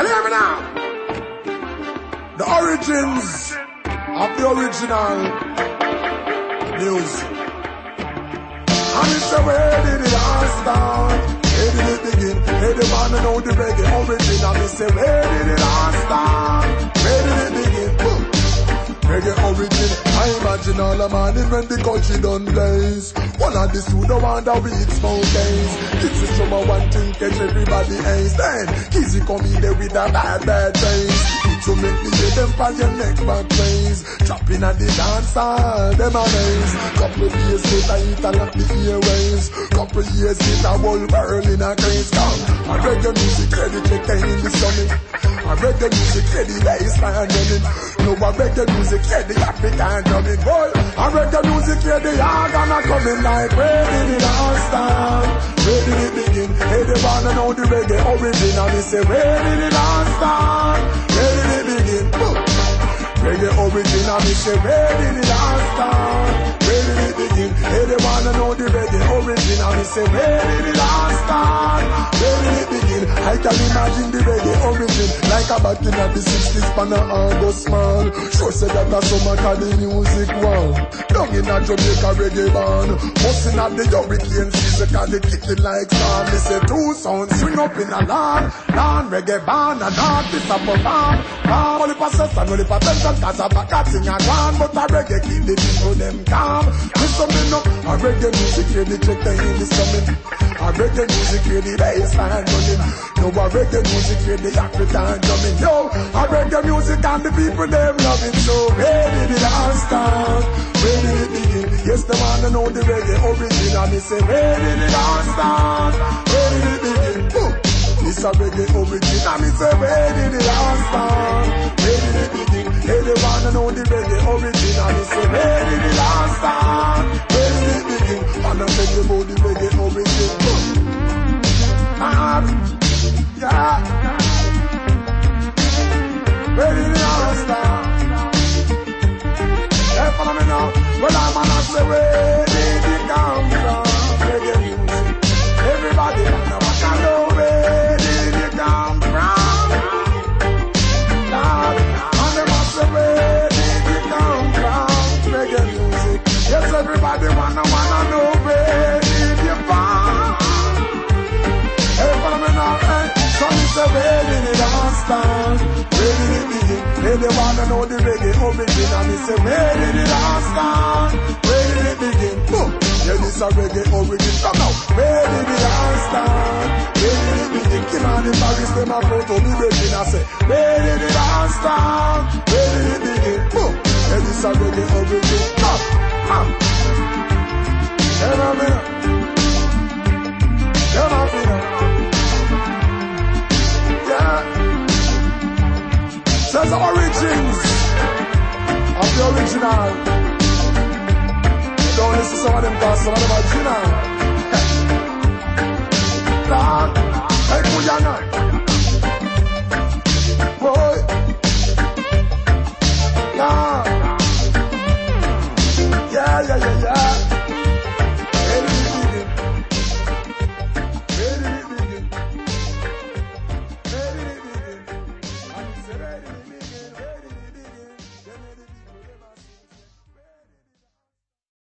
And hear me now. The origins of the original music. And it's the way did it all start? Where did it begin? Hey, the man know the reggae origin. And me say, where did it all start? I imagine all the morning when the country done blaze. One of the two don't want the weed smoke days. Kids is from a one thing catch everybody ace. Then Kizzy come in there with a bad bad face. It to make me hear them for your neck back place. Dropping at the dance hall, them a nice. Couple years later, it a lock the airwaves. Couple years later, whole world in a craze. Come, I reggae music credit check in the stomach. I reggae music credit baseline running. No, I reggae music hear the African drumming. Boy, I reggae music hear the organ a coming like where did it all start? Where did it begin? Hey, they wanna know the reggae origin. And me say, where did it all start? Where did it begin? Reggae origin. And me say, where did it all start? Where did it begin? Hey, they wanna know the reggae origin. And me say, where did it I can imagine the reggae origin like a back in the 60s, pan a August man. Sure say that a summer cause the music one. Down in a Jamaica reggae band, busting at the hurricane season cause they kick it like sand. They say two sounds swing up in a land, land reggae band and artist up a band. Band only possess and only potential cause a back a sing a grand, but a reggae keep the people them calm. Listen me no, a reggae music here the check the in is coming. A reggae music here the baseline running. No, a reggae music here the African drumming. Yo, a reggae music and the people them love it. So where did it all start? Where did it begin? Yes, the man know the reggae origin. And me say, where did it all start? Where did it begin? Boom. This a reggae origin. And me say, where did it all start? The reggae origin. And me say, where did it all start? Where did it begin? And I tell you about the reggae. Boom. Man, yeah. Where did it all start? Hey, follow me now. Well, I'm gonna say, where start? Where did it begin? Hey, they wanna know the reggae origin. And me say, where did it all start? Where did it begin? Boom. Yeah, this a reggae origin. Come now. Where did it all start? Where did it begin? Kim on the Paris, them a photo me reggae. I say, where did it all start? Where did it begin? Boom. Yeah, this a reggae The origins of the original. Don't listen to some of them cause some of them are original.